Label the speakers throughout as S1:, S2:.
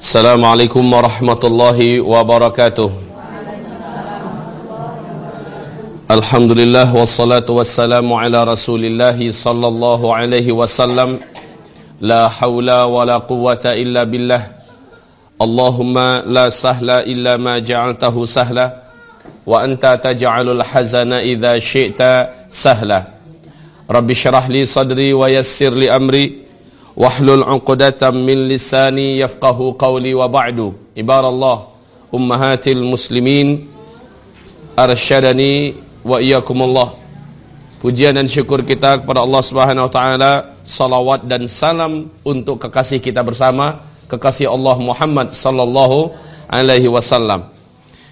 S1: Assalamualaikum warahmatullahi wabarakatuh. Alhamdulillah wassalatu wassalamu ala rasulillahi sallallahu alaihi wasallam. La hawla wa la quwata illa billah. Allahumma la sahla illa ma ja'altahu sahla. Wa anta taja'alul hazana idha syi'ta sahla. Rabbi syrah li sadri wa yassir li amri. واحلل عقدة من لساني يفقه قولي وبعد عباد الله أمهات المسلمين أرشدني وإياكم الله Pujian dan syukur kita kepada Allah Subhanahu wa taala, salawat dan salam untuk kekasih kita bersama, kekasih Allah Muhammad sallallahu alaihi wasallam.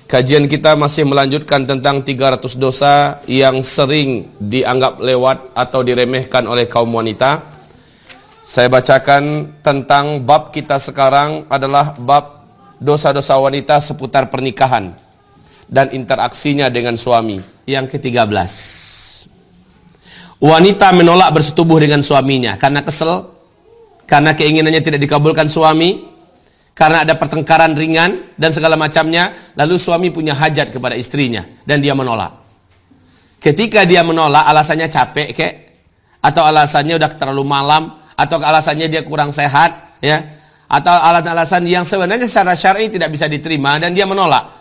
S1: Kajian kita masih melanjutkan tentang 300 dosa yang sering dianggap lewat atau diremehkan oleh kaum wanita. Saya bacakan tentang bab kita sekarang adalah bab dosa-dosa wanita seputar pernikahan dan interaksinya dengan suami. Yang ke-13. Wanita menolak bersetubuh dengan suaminya karena kesel, karena keinginannya tidak dikabulkan suami, karena ada pertengkaran ringan dan segala macamnya, lalu suami punya hajat kepada istrinya dan dia menolak. Ketika dia menolak, alasannya capek kek, atau alasannya udah terlalu malam, atau alasannya dia kurang sehat, ya, atau alasan-alasan yang sebenarnya secara syar'i tidak bisa diterima dan dia menolak.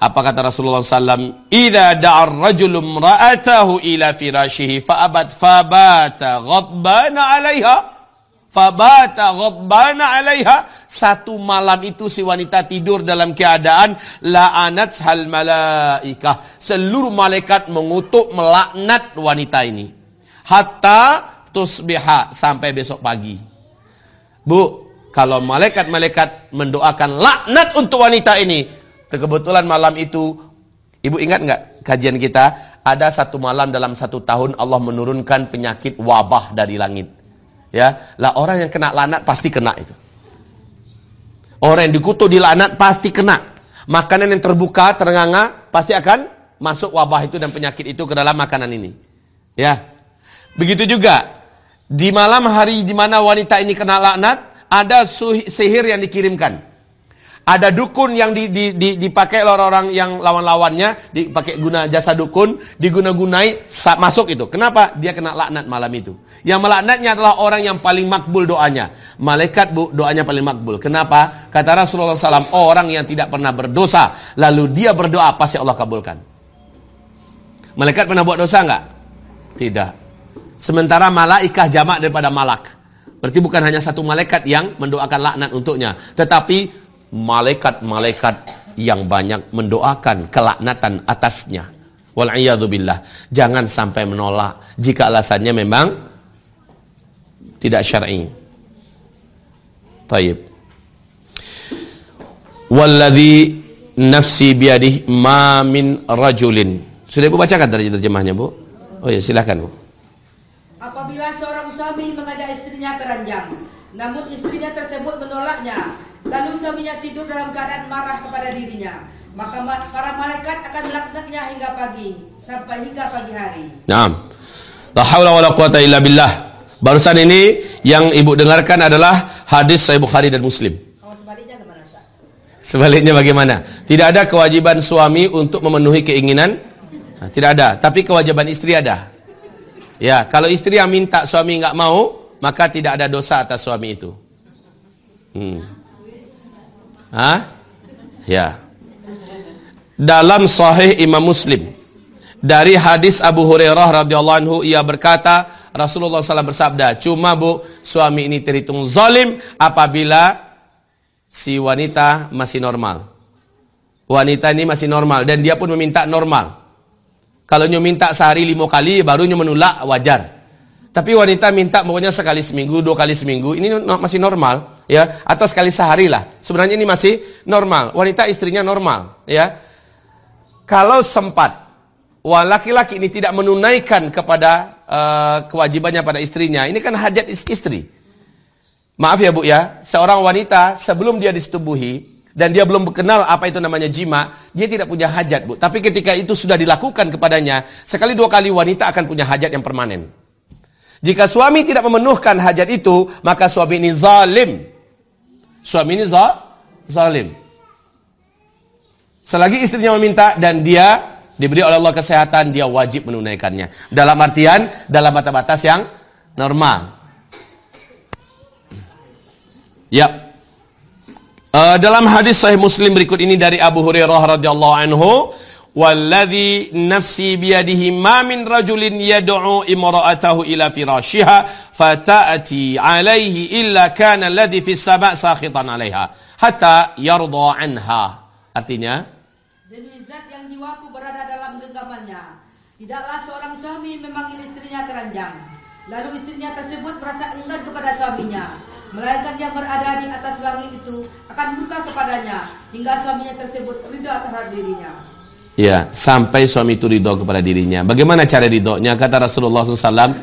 S1: Apa kata Rasulullah SAW? Ida da'ar rajulum ra'atahu ila firashihi fa'abat fabata ghadbana alaiha. Fabata ghadbana alaiha. Satu malam itu si wanita tidur dalam keadaan la'anat hal malaikah. Seluruh malaikat mengutuk melaknat wanita ini. Hatta tusbiha sampai besok pagi. Bu, kalau malaikat-malaikat mendoakan laknat untuk wanita ini, Kebetulan malam itu, ibu ingat nggak kajian kita? Ada satu malam dalam satu tahun Allah menurunkan penyakit wabah dari langit. Ya, lah orang yang kena lanat pasti kena itu. Orang yang dikutuk di lanat pasti kena. Makanan yang terbuka, terenganga, pasti akan masuk wabah itu dan penyakit itu ke dalam makanan ini. Ya, begitu juga di malam hari di mana wanita ini kena laknat, ada sihir yang dikirimkan. Ada dukun yang di, di, di, dipakai orang-orang yang lawan-lawannya, dipakai guna jasa dukun, diguna-gunai masuk itu. Kenapa? Dia kena laknat malam itu. Yang melaknatnya adalah orang yang paling makbul doanya. Malaikat bu, doanya paling makbul. Kenapa? Kata Rasulullah SAW, orang yang tidak pernah berdosa, lalu dia berdoa, pasti Allah kabulkan. Malaikat pernah buat dosa enggak? Tidak. Sementara malaikah jamak daripada malak. Berarti bukan hanya satu malaikat yang mendoakan laknat untuknya. Tetapi malaikat-malaikat yang banyak mendoakan kelaknatan atasnya. Wal'iyadzubillah. Jangan sampai menolak jika alasannya memang tidak syar'i. Taib. Walladhi nafsi biadih ma min rajulin. Sudah Ibu bacakan tadi terjemahnya, Bu? Oh ya, silahkan, Bu.
S2: Seorang suami mengajak istrinya ke ranjang, namun istrinya tersebut menolaknya, Lalu suaminya tidur dalam keadaan marah kepada dirinya. Maka para malaikat akan melaknatnya hingga pagi sampai hingga pagi hari.
S1: Naam. La haula wala quwata illa billah. Barusan ini yang ibu dengarkan adalah hadis Sahih Bukhari dan Muslim.
S2: Oh, sebaliknya gimana?
S1: Sebaliknya bagaimana? Tidak ada kewajiban suami untuk memenuhi keinginan? Nah, tidak ada, tapi kewajiban istri ada. Ya, kalau istri yang minta suami nggak mau, maka tidak ada dosa atas suami itu. Hmm. Hah? Ya. Dalam sahih Imam Muslim dari hadis Abu Hurairah radhiyallahu anhu ia berkata Rasulullah SAW bersabda, cuma bu suami ini terhitung zalim apabila si wanita masih normal. Wanita ini masih normal dan dia pun meminta normal. Kalau nyu minta sehari lima kali baru nyu menolak wajar. Tapi wanita minta pokoknya sekali seminggu, dua kali seminggu, ini masih normal ya atau sekali sehari lah. Sebenarnya ini masih normal. Wanita istrinya normal, ya. Kalau sempat laki-laki ini tidak menunaikan kepada uh, kewajibannya pada istrinya, ini kan hajat istri. Maaf ya Bu ya, seorang wanita sebelum dia disetubuhi dan dia belum kenal apa itu namanya jima, dia tidak punya hajat Bu. Tapi ketika itu sudah dilakukan kepadanya, sekali dua kali wanita akan punya hajat yang permanen. Jika suami tidak memenuhkan hajat itu, maka suami ini zalim. Suami ini zalim. Selagi istrinya meminta dan dia diberi oleh Allah kesehatan, dia wajib menunaikannya. Dalam artian, dalam batas-batas yang normal. Ya. Uh, dalam hadis sahih Muslim berikut ini dari Abu Hurairah radhiyallahu anhu, "Walladzi nafsi biyadihi ma min rajulin yad'u imra'atahu ila firashiha fata'ati 'alaihi illa kana alladhi fis sama' sakhitan 'alaiha hatta yarda 'anha." Artinya,
S2: demi zat yang jiwaku berada dalam genggamannya, tidaklah seorang suami memanggil istrinya keranjang, lalu istrinya tersebut merasa enggan kepada suaminya melainkan yang berada di atas langit itu akan murka kepadanya hingga suaminya tersebut ridho terhadap dirinya.
S1: Ya, sampai suami itu ridho kepada dirinya. Bagaimana cara ridhonya? Kata Rasulullah SAW,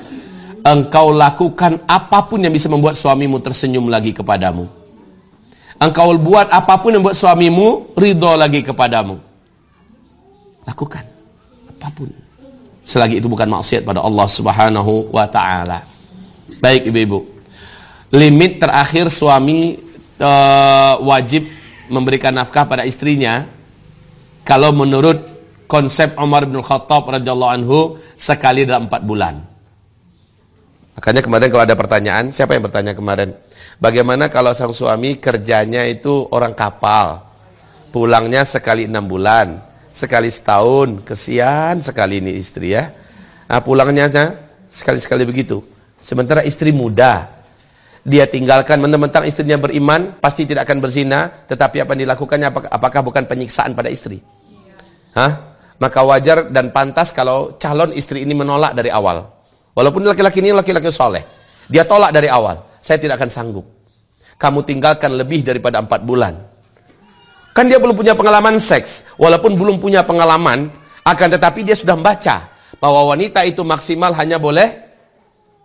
S1: engkau lakukan apa pun yang bisa membuat suamimu tersenyum lagi kepadamu. Engkau buat apa pun yang membuat suamimu ridho lagi kepadamu. Lakukan apa pun. Selagi itu bukan maksiat pada Allah Subhanahu wa taala. Baik ibu-ibu limit terakhir suami uh, wajib memberikan nafkah pada istrinya kalau menurut konsep Umar bin Khattab radhiyallahu anhu sekali dalam empat bulan. Makanya kemarin kalau ada pertanyaan, siapa yang bertanya kemarin? Bagaimana kalau sang suami kerjanya itu orang kapal, pulangnya sekali enam bulan, sekali setahun, kesian sekali ini istri ya. Nah, pulangnya sekali-sekali begitu. Sementara istri muda, dia tinggalkan mentang-mentang istrinya beriman, pasti tidak akan berzina, tetapi apa yang dilakukannya apakah, apakah bukan penyiksaan pada istri? Hah? Maka wajar dan pantas kalau calon istri ini menolak dari awal. Walaupun laki-laki ini laki-laki soleh. Dia tolak dari awal. Saya tidak akan sanggup. Kamu tinggalkan lebih daripada empat bulan. Kan dia belum punya pengalaman seks. Walaupun belum punya pengalaman, akan tetapi dia sudah membaca bahwa wanita itu maksimal hanya boleh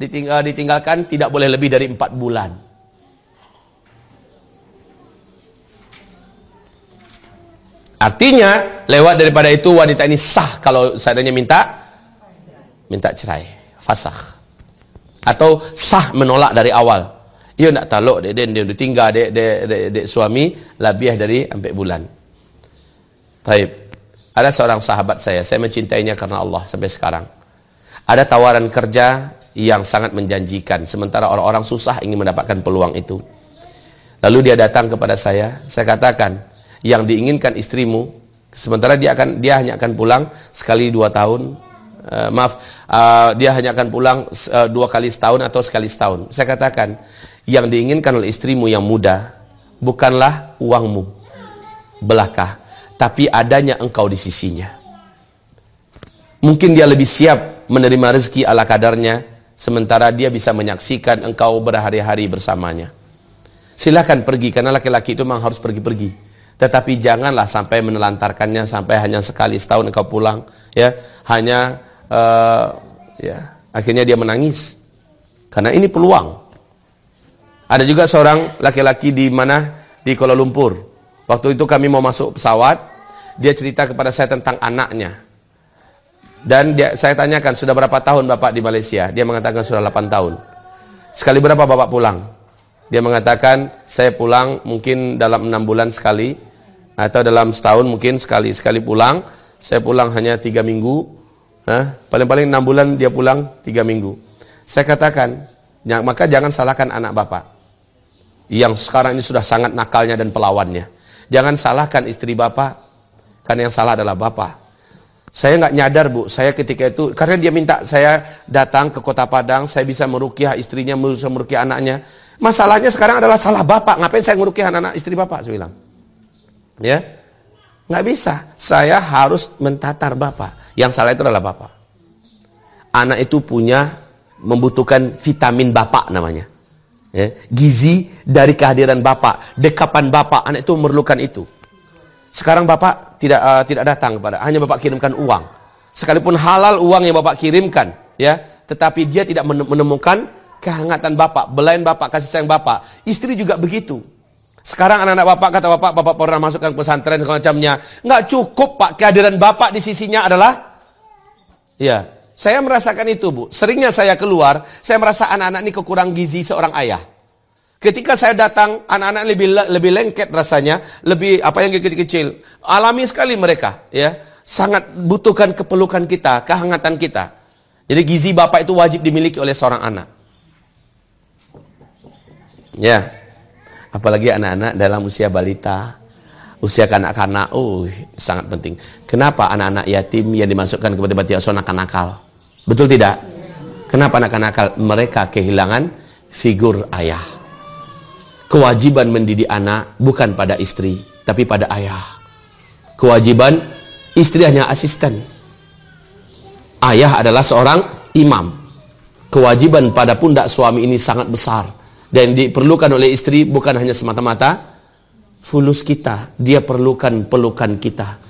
S1: ditinggal, ditinggalkan tidak boleh lebih dari empat bulan. Artinya lewat daripada itu wanita ini sah kalau seadanya minta minta cerai, fasakh. Atau sah menolak dari awal. Ia nak taluk dia dia, dia ditinggal dek dek dek de, suami lebih dari empat bulan. Taib. Ada seorang sahabat saya, saya mencintainya karena Allah sampai sekarang. Ada tawaran kerja yang sangat menjanjikan. Sementara orang-orang susah ingin mendapatkan peluang itu. Lalu dia datang kepada saya. Saya katakan yang diinginkan istrimu sementara dia akan dia hanya akan pulang sekali dua tahun. Uh, maaf uh, dia hanya akan pulang uh, dua kali setahun atau sekali setahun. Saya katakan yang diinginkan oleh istrimu yang muda bukanlah uangmu belakah tapi adanya engkau di sisinya. Mungkin dia lebih siap menerima rezeki ala kadarnya sementara dia bisa menyaksikan engkau berhari-hari bersamanya. Silakan pergi karena laki-laki itu memang harus pergi-pergi. Tetapi janganlah sampai menelantarkannya sampai hanya sekali setahun engkau pulang, ya. Hanya uh, ya, akhirnya dia menangis. Karena ini peluang. Ada juga seorang laki-laki di mana di Kuala Lumpur. Waktu itu kami mau masuk pesawat, dia cerita kepada saya tentang anaknya. Dan dia, saya tanyakan, sudah berapa tahun Bapak di Malaysia? Dia mengatakan sudah 8 tahun. Sekali berapa Bapak pulang? Dia mengatakan, saya pulang mungkin dalam 6 bulan sekali, atau dalam setahun mungkin sekali. Sekali pulang, saya pulang hanya 3 minggu. Paling-paling 6 bulan dia pulang 3 minggu. Saya katakan, ya, maka jangan salahkan anak Bapak. Yang sekarang ini sudah sangat nakalnya dan pelawannya. Jangan salahkan istri Bapak, karena yang salah adalah Bapak. Saya nggak nyadar bu, saya ketika itu karena dia minta saya datang ke kota Padang, saya bisa merukiah istrinya, bisa merukiah anaknya. Masalahnya sekarang adalah salah bapak. Ngapain saya merukiah anak, anak istri bapak? Saya bilang, ya nggak bisa. Saya harus mentatar bapak. Yang salah itu adalah bapak. Anak itu punya membutuhkan vitamin bapak namanya. Ya, gizi dari kehadiran bapak, dekapan bapak, anak itu memerlukan itu. Sekarang Bapak tidak uh, tidak datang kepada, hanya Bapak kirimkan uang. Sekalipun halal uang yang Bapak kirimkan, ya, tetapi dia tidak menemukan kehangatan Bapak, belain Bapak, kasih sayang Bapak. Istri juga begitu. Sekarang anak-anak Bapak kata Bapak, Bapak pernah masukkan pesantren semacamnya. Nggak cukup Pak, kehadiran Bapak di sisinya adalah ya, saya merasakan itu, Bu. Seringnya saya keluar, saya merasa anak-anak ini kekurang gizi seorang ayah. Ketika saya datang, anak-anak lebih lebih lengket rasanya, lebih apa yang kecil-kecil. Alami sekali mereka, ya. Sangat butuhkan kepelukan kita, kehangatan kita. Jadi gizi bapak itu wajib dimiliki oleh seorang anak. Ya. Apalagi anak-anak dalam usia balita, usia kanak-kanak, oh sangat penting. Kenapa anak-anak yatim yang dimasukkan ke panti asuhan akan nakal? Betul tidak? Kenapa anak-anak nakal? Mereka kehilangan figur ayah. Kewajiban mendidik anak bukan pada istri, tapi pada ayah. Kewajiban istri hanya asisten. Ayah adalah seorang imam. Kewajiban pada pundak suami ini sangat besar dan diperlukan oleh istri bukan hanya semata-mata fulus kita, dia perlukan pelukan kita.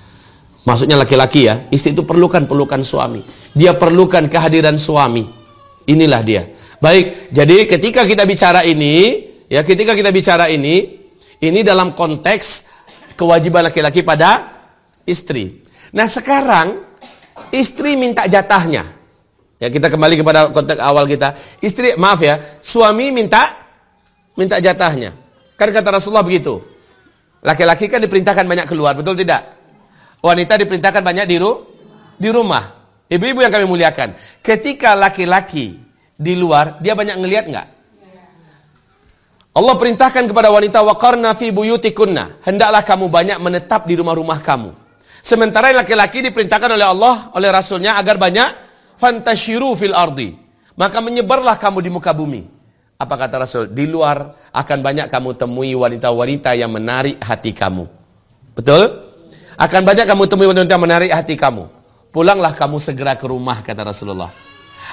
S1: Maksudnya laki-laki ya, istri itu perlukan pelukan suami. Dia perlukan kehadiran suami. Inilah dia. Baik, jadi ketika kita bicara ini, Ya, ketika kita bicara ini, ini dalam konteks kewajiban laki-laki pada istri. Nah, sekarang istri minta jatahnya. Ya, kita kembali kepada konteks awal kita. Istri, maaf ya, suami minta minta jatahnya. Kan kata Rasulullah begitu. Laki-laki kan diperintahkan banyak keluar, betul tidak? Wanita diperintahkan banyak di, ru di rumah. Ibu-ibu yang kami muliakan. Ketika laki-laki di luar, dia banyak ngelihat nggak? Allah perintahkan kepada wanita waqarna fi buyutikunna, hendaklah kamu banyak menetap di rumah-rumah kamu. Sementara laki-laki diperintahkan oleh Allah, oleh Rasulnya agar banyak fantashiru fil ardi. Maka menyebarlah kamu di muka bumi. Apa kata Rasul? Di luar akan banyak kamu temui wanita-wanita yang menarik hati kamu. Betul? Akan banyak kamu temui wanita yang menarik hati kamu. Pulanglah kamu segera ke rumah kata Rasulullah.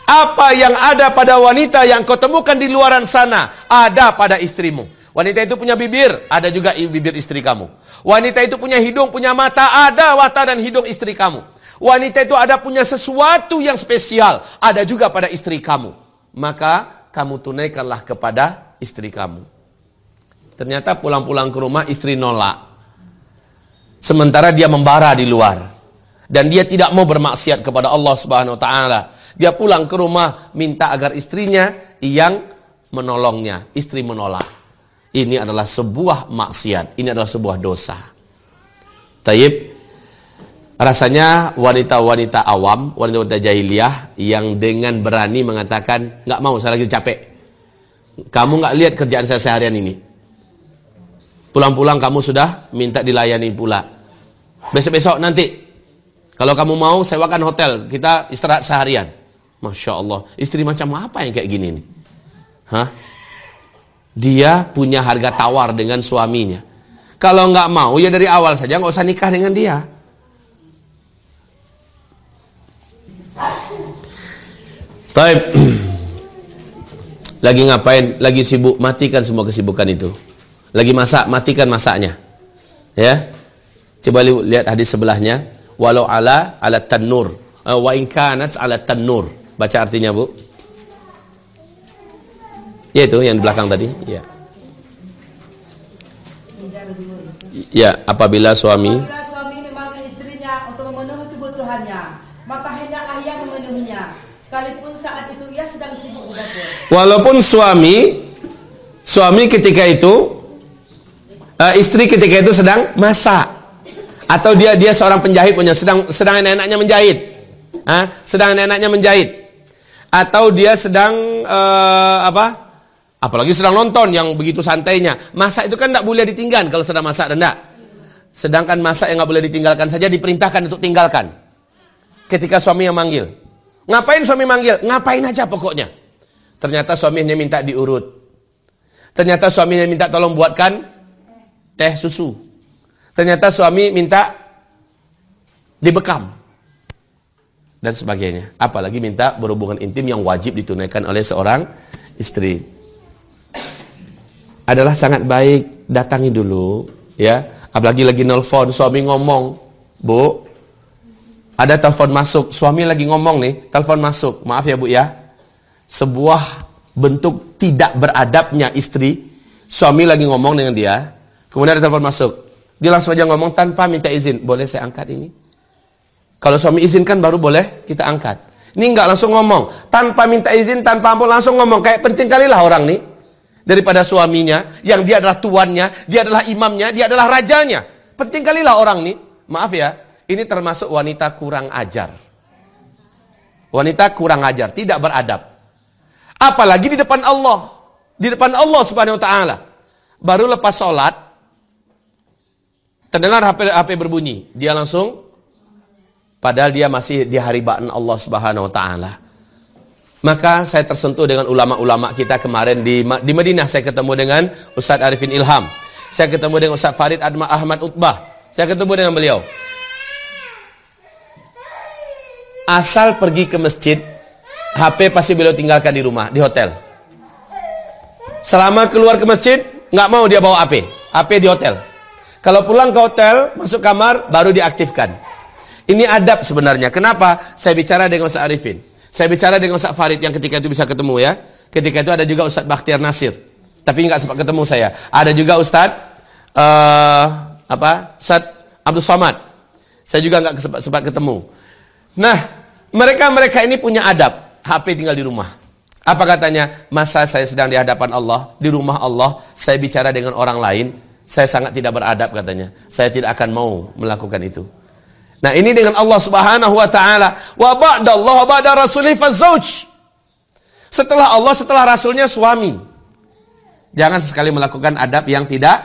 S1: Apa yang ada pada wanita yang kau temukan di luaran sana, ada pada istrimu. Wanita itu punya bibir, ada juga bibir istri kamu. Wanita itu punya hidung, punya mata, ada mata dan hidung istri kamu. Wanita itu ada punya sesuatu yang spesial, ada juga pada istri kamu. Maka kamu tunaikanlah kepada istri kamu. Ternyata pulang-pulang ke rumah istri nolak. Sementara dia membara di luar dan dia tidak mau bermaksiat kepada Allah Subhanahu wa taala. Dia pulang ke rumah minta agar istrinya yang menolongnya. Istri menolak. Ini adalah sebuah maksiat. Ini adalah sebuah dosa. Taib. Rasanya wanita-wanita awam, wanita-wanita jahiliyah yang dengan berani mengatakan, nggak mau, saya lagi capek. Kamu nggak lihat kerjaan saya seharian ini. Pulang-pulang kamu sudah minta dilayani pula. Besok-besok nanti, kalau kamu mau sewakan hotel, kita istirahat seharian. Masya Allah. Istri macam apa yang kayak gini nih? Hah? Dia punya harga tawar dengan suaminya. Kalau nggak mau ya dari awal saja nggak usah nikah dengan dia. Taib. Lagi ngapain? Lagi sibuk, matikan semua kesibukan itu. Lagi masak, matikan masaknya. Ya. Coba lihat hadis sebelahnya. Walau ala ala tanur. Uh, wa in kanat ala tanur. Baca artinya, Bu. Ya itu yang di belakang tadi, ya. Ya, apabila suami
S2: Apabila suami memanggil istrinya untuk memenuhi kebutuhannya, maka hendaklah ia memenuhinya, sekalipun saat itu ia sedang sibuk di dapur.
S1: Walaupun suami suami ketika itu uh, istri ketika itu sedang masak atau dia dia seorang penjahit punya sedang sedang enak-enaknya menjahit. Ah, sedang enak-enaknya menjahit atau dia sedang uh, apa? Apalagi sedang nonton yang begitu santainya. Masak itu kan tidak boleh ditinggalkan kalau sedang masak dan Sedangkan masak yang nggak boleh ditinggalkan saja diperintahkan untuk tinggalkan. Ketika suami yang manggil. Ngapain suami manggil? Ngapain aja pokoknya. Ternyata suaminya minta diurut. Ternyata suaminya minta tolong buatkan teh susu. Ternyata suami minta dibekam dan sebagainya. Apalagi minta berhubungan intim yang wajib ditunaikan oleh seorang istri. Adalah sangat baik datangi dulu, ya. Apalagi lagi nelfon suami ngomong, Bu, ada telepon masuk, suami lagi ngomong nih, telepon masuk. Maaf ya Bu ya. Sebuah bentuk tidak beradabnya istri, suami lagi ngomong dengan dia, kemudian ada telepon masuk. Dia langsung aja ngomong tanpa minta izin, boleh saya angkat ini? Kalau suami izinkan baru boleh kita angkat. Ini enggak langsung ngomong. Tanpa minta izin, tanpa ampun langsung ngomong. Kayak penting kali lah orang nih. daripada suaminya, yang dia adalah tuannya, dia adalah imamnya, dia adalah rajanya. Penting kalilah orang ini, maaf ya, ini termasuk wanita kurang ajar. Wanita kurang ajar, tidak beradab. Apalagi di depan Allah. Di depan Allah subhanahu wa ta'ala. Baru lepas sholat, terdengar HP, HP berbunyi. Dia langsung, padahal dia masih di hari ba'an Allah subhanahu wa ta'ala. Maka saya tersentuh dengan ulama-ulama kita kemarin di, di Madinah. Saya ketemu dengan Ustadz Arifin Ilham. Saya ketemu dengan Ustadz Farid Adma Ahmad Utbah. Saya ketemu dengan beliau. Asal pergi ke masjid, HP pasti beliau tinggalkan di rumah, di hotel. Selama keluar ke masjid, nggak mau dia bawa HP. HP di hotel. Kalau pulang ke hotel, masuk kamar, baru diaktifkan. Ini adab sebenarnya. Kenapa? Saya bicara dengan Ustaz Arifin. Saya bicara dengan Ustaz Farid yang ketika itu bisa ketemu ya. Ketika itu ada juga Ustaz Bakhtiar Nasir. Tapi nggak sempat ketemu saya. Ada juga Ustaz uh, apa? Ustaz Abdul Somad. Saya juga nggak sempat, sempat ketemu. Nah, mereka-mereka ini punya adab. HP tinggal di rumah. Apa katanya? Masa saya sedang di hadapan Allah, di rumah Allah, saya bicara dengan orang lain, saya sangat tidak beradab katanya. Saya tidak akan mau melakukan itu. Nah ini dengan Allah subhanahu wa ta'ala. Wa ba'da Allah wa ba'da rasulih fazauj. Setelah Allah, setelah rasulnya suami. Jangan sekali melakukan adab yang tidak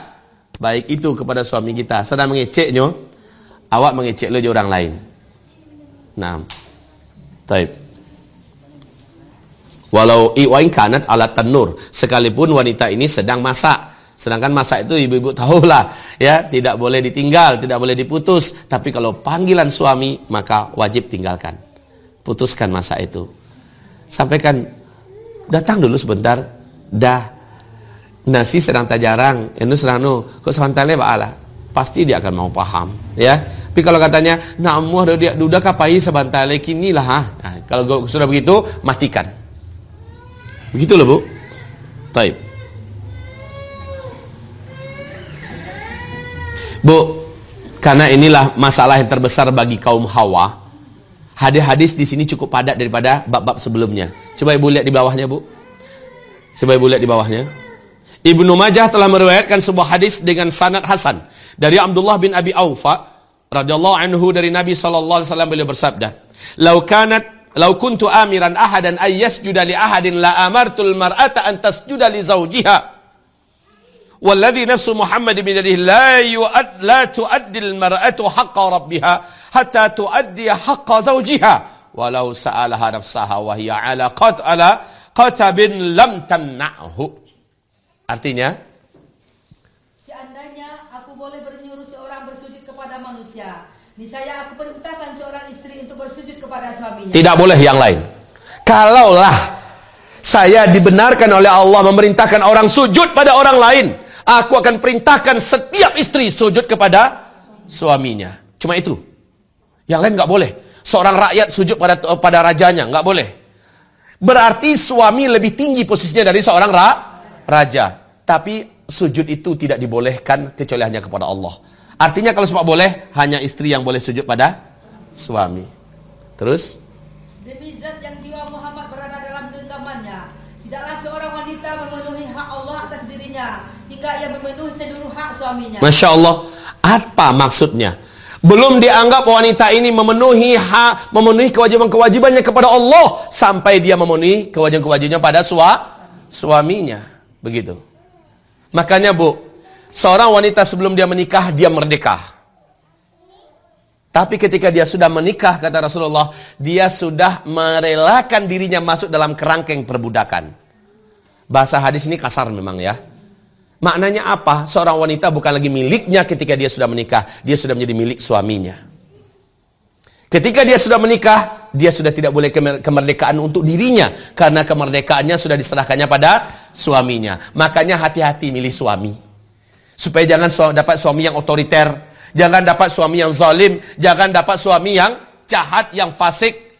S1: baik itu kepada suami kita. Sedang mengeceknya, awak mengecek lagi orang lain. Nah, taib. Walau iwain kanat ala tanur. Sekalipun wanita ini sedang masak. Sedangkan masa itu ibu-ibu tahulah ya tidak boleh ditinggal, tidak boleh diputus. Tapi kalau panggilan suami maka wajib tinggalkan. Putuskan masa itu. Sampaikan datang dulu sebentar. Dah nasi sedang tak jarang, ini sedang nu, kok sebentarnya Allah. Pasti dia akan mau paham, ya. Tapi kalau katanya, namu dia duda kapai sebentar kini lah. Nah, kalau sudah begitu, matikan. Begitu loh bu. Taib. Bu, karena inilah masalah yang terbesar bagi kaum Hawa. Hadis-hadis di sini cukup padat daripada bab-bab sebelumnya. Coba Ibu lihat di bawahnya, Bu. Coba Ibu lihat di bawahnya. Ibnu Majah telah meriwayatkan sebuah hadis dengan sanad hasan dari Abdullah bin Abi Aufa radhiyallahu anhu dari Nabi sallallahu alaihi wasallam beliau bersabda, "Lau kanat lau kuntu amiran ahadan ay yasjuda li ahadin la amartul mar'ata an tasjuda li zawjiha." والذي نفس محمد بيده لا يؤد لا تؤدي المرأة حق ربها حتى تؤدي حق زوجها ولو سألها نفسها وهي على قد على قتب لم تمنعه artinya
S2: seandainya aku boleh menyuruh seorang bersujud kepada manusia niscaya aku perintahkan seorang istri untuk bersujud kepada suaminya
S1: tidak boleh yang lain kalaulah saya dibenarkan oleh Allah memerintahkan orang sujud pada orang lain Aku akan perintahkan setiap istri sujud kepada suaminya. Cuma itu. Yang lain nggak boleh. Seorang rakyat sujud pada pada rajanya nggak boleh. Berarti suami lebih tinggi posisinya dari seorang ra, raja. Tapi sujud itu tidak dibolehkan kecuali hanya kepada Allah. Artinya kalau semua boleh, hanya istri yang boleh sujud pada suami. Terus?
S2: Demi zat yang jiwa Muhammad berada dalam genggamannya, tidaklah seorang wanita memenuhi hak Allah atas dirinya hingga ia memenuhi seluruh hak suaminya.
S1: Masya Allah, apa maksudnya? Belum dianggap wanita ini memenuhi hak, memenuhi kewajiban-kewajibannya kepada Allah sampai dia memenuhi kewajiban-kewajibannya pada sua, suaminya. Begitu. Makanya Bu, seorang wanita sebelum dia menikah dia merdeka. Tapi ketika dia sudah menikah kata Rasulullah, dia sudah merelakan dirinya masuk dalam kerangkeng perbudakan. Bahasa hadis ini kasar memang ya. Maknanya apa? Seorang wanita bukan lagi miliknya ketika dia sudah menikah. Dia sudah menjadi milik suaminya. Ketika dia sudah menikah, dia sudah tidak boleh kemerdekaan untuk dirinya. Karena kemerdekaannya sudah diserahkannya pada suaminya. Makanya hati-hati milih suami. Supaya jangan dapat suami yang otoriter. Jangan dapat suami yang zalim. Jangan dapat suami yang jahat, yang fasik.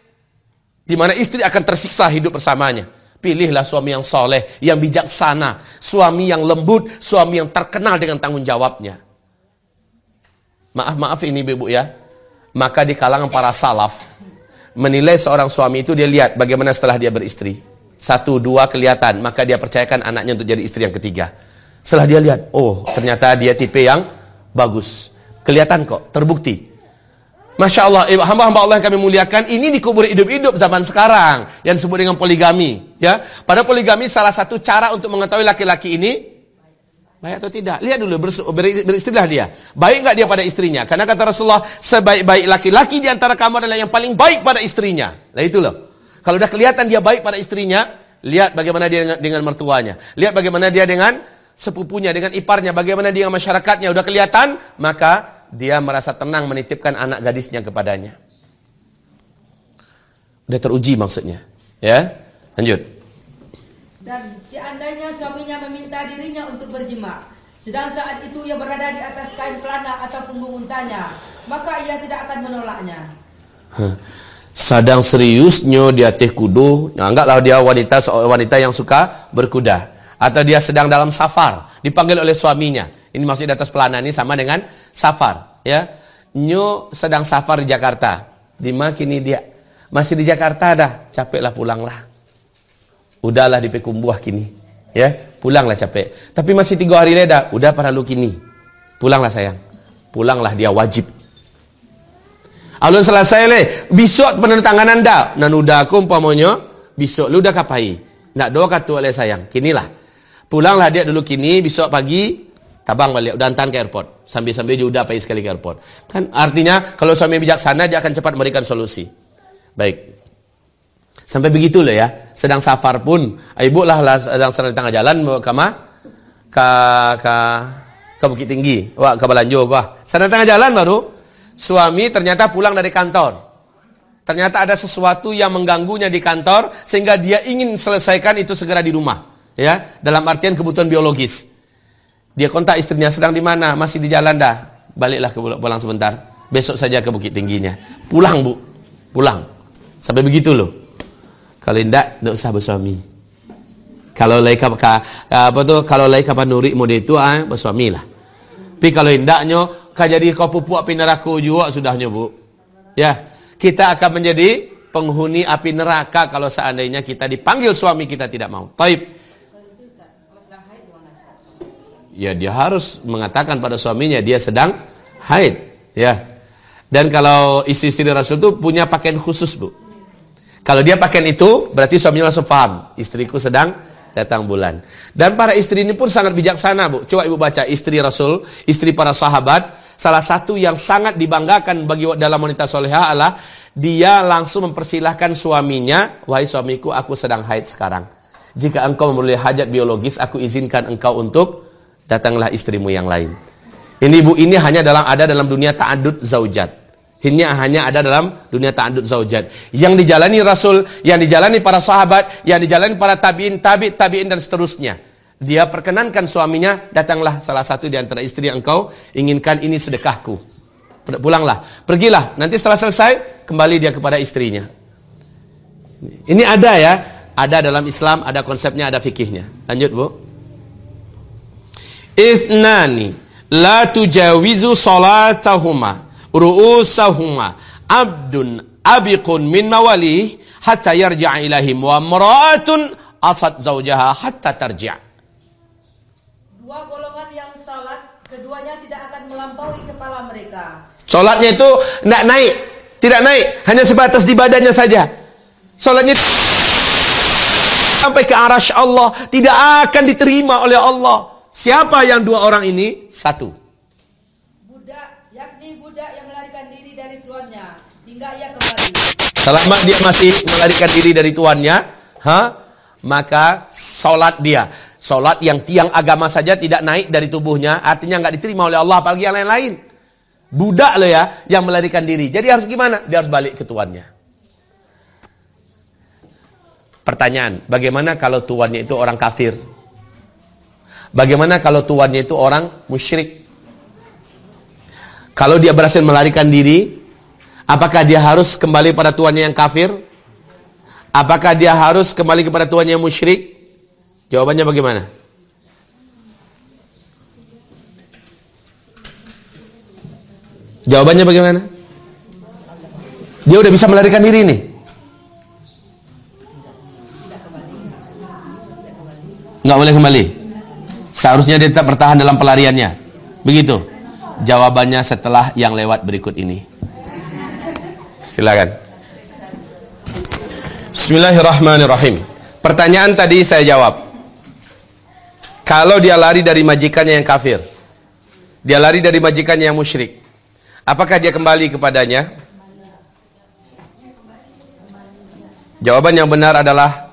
S1: Di mana istri akan tersiksa hidup bersamanya. Pilihlah suami yang soleh, yang bijaksana, suami yang lembut, suami yang terkenal dengan tanggung jawabnya. Maaf-maaf ini ibu ya. Maka di kalangan para salaf, menilai seorang suami itu dia lihat bagaimana setelah dia beristri. Satu, dua kelihatan. Maka dia percayakan anaknya untuk jadi istri yang ketiga. Setelah dia lihat, oh ternyata dia tipe yang bagus. Kelihatan kok, terbukti. Masya Allah, hamba-hamba Allah yang kami muliakan, ini dikubur hidup-hidup zaman sekarang. Yang disebut dengan poligami. ya. Pada poligami salah satu cara untuk mengetahui laki-laki ini, baik atau tidak. Lihat dulu, beristrilah dia. Baik nggak dia pada istrinya? Karena kata Rasulullah, sebaik-baik laki-laki di antara kamu adalah yang paling baik pada istrinya. Nah itu loh. Kalau udah kelihatan dia baik pada istrinya, lihat bagaimana dia dengan, dengan mertuanya. Lihat bagaimana dia dengan sepupunya, dengan iparnya, bagaimana dia masyarakatnya. Udah kelihatan, maka dia merasa tenang menitipkan anak gadisnya kepadanya. Udah teruji maksudnya. Ya, lanjut.
S2: Dan seandainya suaminya meminta dirinya untuk berjima, sedang saat itu ia berada di atas kain pelana atau punggung untanya, maka ia tidak akan menolaknya
S1: sadang seriusnya di atas kudu nah, anggaplah dia wanita wanita yang suka berkuda atau dia sedang dalam safar. Dipanggil oleh suaminya. Ini maksud di atas pelana ini sama dengan safar ya. Nyo sedang safar di Jakarta. Di mana kini dia. Masih di Jakarta dah. Capeklah pulanglah. Udahlah di pekumbuah kini ya. Pulanglah capek. Tapi masih tiga hari leda udah para lu kini. Pulanglah sayang. Pulanglah dia wajib. Alun selesai le, besok penandatanganan dah. Nanuda aku umpamanya, besok lu dah kapai. Nak doa kata oleh sayang. Kinilah. Pulanglah dia dulu kini, besok pagi tabang balik udah ke airport. Sambil-sambil juga udah pergi sekali ke airport. Kan artinya kalau suami bijaksana dia akan cepat memberikan solusi. Baik. Sampai begitu loh ya. Sedang safar pun, ibu lah, sedang sedang di tengah jalan ke ke ke ke Bukit Tinggi, wah ke Balanjo wah. Sedang tengah jalan baru Suami ternyata pulang dari kantor. Ternyata ada sesuatu yang mengganggunya di kantor sehingga dia ingin selesaikan itu segera di rumah, ya, dalam artian kebutuhan biologis. Dia kontak istrinya sedang di mana? Masih di jalan dah. Baliklah ke pulang sebentar. Besok saja ke Bukit Tingginya. Pulang, Bu. Pulang. Sampai begitu loh. Kalau tidak, tidak usah bersuami. Kalau lagi apa tuh? Kalau lagi kapan nuri mode itu ah, bersuami lah. Tapi kalau indaknya kau jadi kau pupuk api neraka juga sudahnya bu. Ya, kita akan menjadi penghuni api neraka kalau seandainya kita dipanggil suami kita tidak mau. Taib. Ya dia harus mengatakan pada suaminya dia sedang haid. Ya. Dan kalau istri-istri Rasul itu punya pakaian khusus bu. Kalau dia pakaian itu berarti suaminya langsung paham. Istriku sedang datang bulan. Dan para istri ini pun sangat bijaksana, Bu. Coba Ibu baca istri Rasul, istri para sahabat, salah satu yang sangat dibanggakan bagi dalam wanita soleha adalah dia langsung mempersilahkan suaminya, wahai suamiku, aku sedang haid sekarang. Jika engkau memenuhi hajat biologis, aku izinkan engkau untuk datanglah istrimu yang lain. Ini bu, ini hanya dalam ada dalam dunia ta'adud zaujat. Ini hanya ada dalam dunia ta'adud zaujat. Yang dijalani Rasul, yang dijalani para sahabat, yang dijalani para tabi'in, tabi' tabi'in dan seterusnya. Dia perkenankan suaminya, datanglah salah satu di antara istri yang engkau inginkan ini sedekahku. Pulanglah, pergilah. Nanti setelah selesai, kembali dia kepada istrinya. Ini ada ya, ada dalam Islam, ada konsepnya, ada fikihnya. Lanjut, Bu. Ithnani la tujawizu salatahuma ru'usahuma abdun abiqun min mawali hatta yarji'a ilahim wa mra'atun asad zaujaha hatta tarji'
S2: Dua golongan yang salat keduanya tidak akan melampaui kepala mereka.
S1: Salatnya itu tidak naik, tidak naik, hanya sebatas di badannya saja. Salatnya sampai ke arash Allah tidak akan diterima oleh Allah. Siapa yang dua orang ini? Satu. Selama dia masih melarikan diri dari tuannya, ha? maka solat dia. Solat yang tiang agama saja tidak naik dari tubuhnya, artinya nggak diterima oleh Allah, apalagi yang lain-lain. Budak loh ya, yang melarikan diri. Jadi harus gimana? Dia harus balik ke tuannya. Pertanyaan, bagaimana kalau tuannya itu orang kafir? Bagaimana kalau tuannya itu orang musyrik? Kalau dia berhasil melarikan diri, Apakah dia harus kembali pada tuannya yang kafir? Apakah dia harus kembali kepada tuannya yang musyrik? Jawabannya bagaimana? Jawabannya bagaimana? Dia udah bisa melarikan diri nih. Nggak boleh kembali. Seharusnya dia tetap bertahan dalam pelariannya. Begitu. Jawabannya setelah yang lewat berikut ini. Silakan. Bismillahirrahmanirrahim. Pertanyaan tadi saya jawab. Kalau dia lari dari majikannya yang kafir, dia lari dari majikannya yang musyrik, apakah dia kembali kepadanya? Jawaban yang benar adalah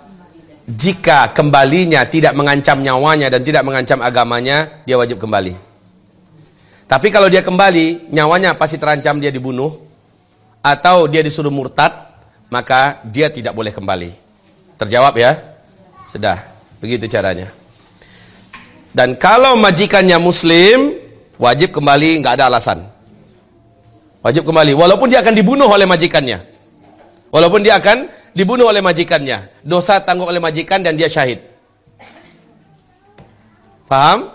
S1: jika kembalinya tidak mengancam nyawanya dan tidak mengancam agamanya, dia wajib kembali. Tapi kalau dia kembali, nyawanya pasti terancam dia dibunuh atau dia disuruh murtad, maka dia tidak boleh kembali. Terjawab ya? Sudah, begitu caranya. Dan kalau majikannya muslim, wajib kembali, nggak ada alasan. Wajib kembali, walaupun dia akan dibunuh oleh majikannya. Walaupun dia akan dibunuh oleh majikannya. Dosa tanggung oleh majikan dan dia syahid. Paham?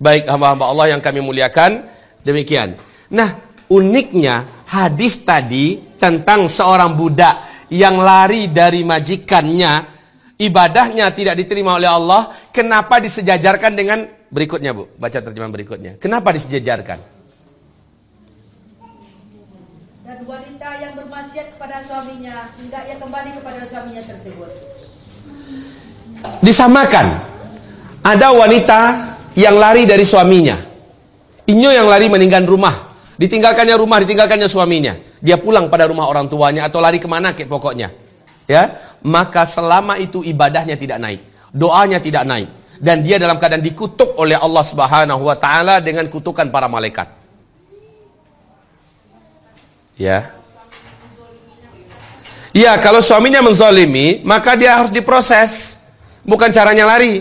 S1: Baik hamba-hamba Allah yang kami muliakan, demikian. Nah, uniknya hadis tadi tentang seorang budak yang lari dari majikannya, ibadahnya tidak diterima oleh Allah, kenapa disejajarkan dengan berikutnya, Bu? Baca terjemahan berikutnya. Kenapa disejajarkan?
S2: Wanita yang bermaksiat kepada suaminya hingga ia kembali kepada suaminya tersebut.
S1: Disamakan. Ada wanita yang lari dari suaminya. Inyo yang lari meninggalkan rumah. Ditinggalkannya rumah, ditinggalkannya suaminya. Dia pulang pada rumah orang tuanya atau lari ke mana ke pokoknya. Ya, maka selama itu ibadahnya tidak naik, doanya tidak naik, dan dia dalam keadaan dikutuk oleh Allah Subhanahu wa taala dengan kutukan para malaikat. Ya. Ya, kalau suaminya menzolimi, maka dia harus diproses. Bukan caranya lari.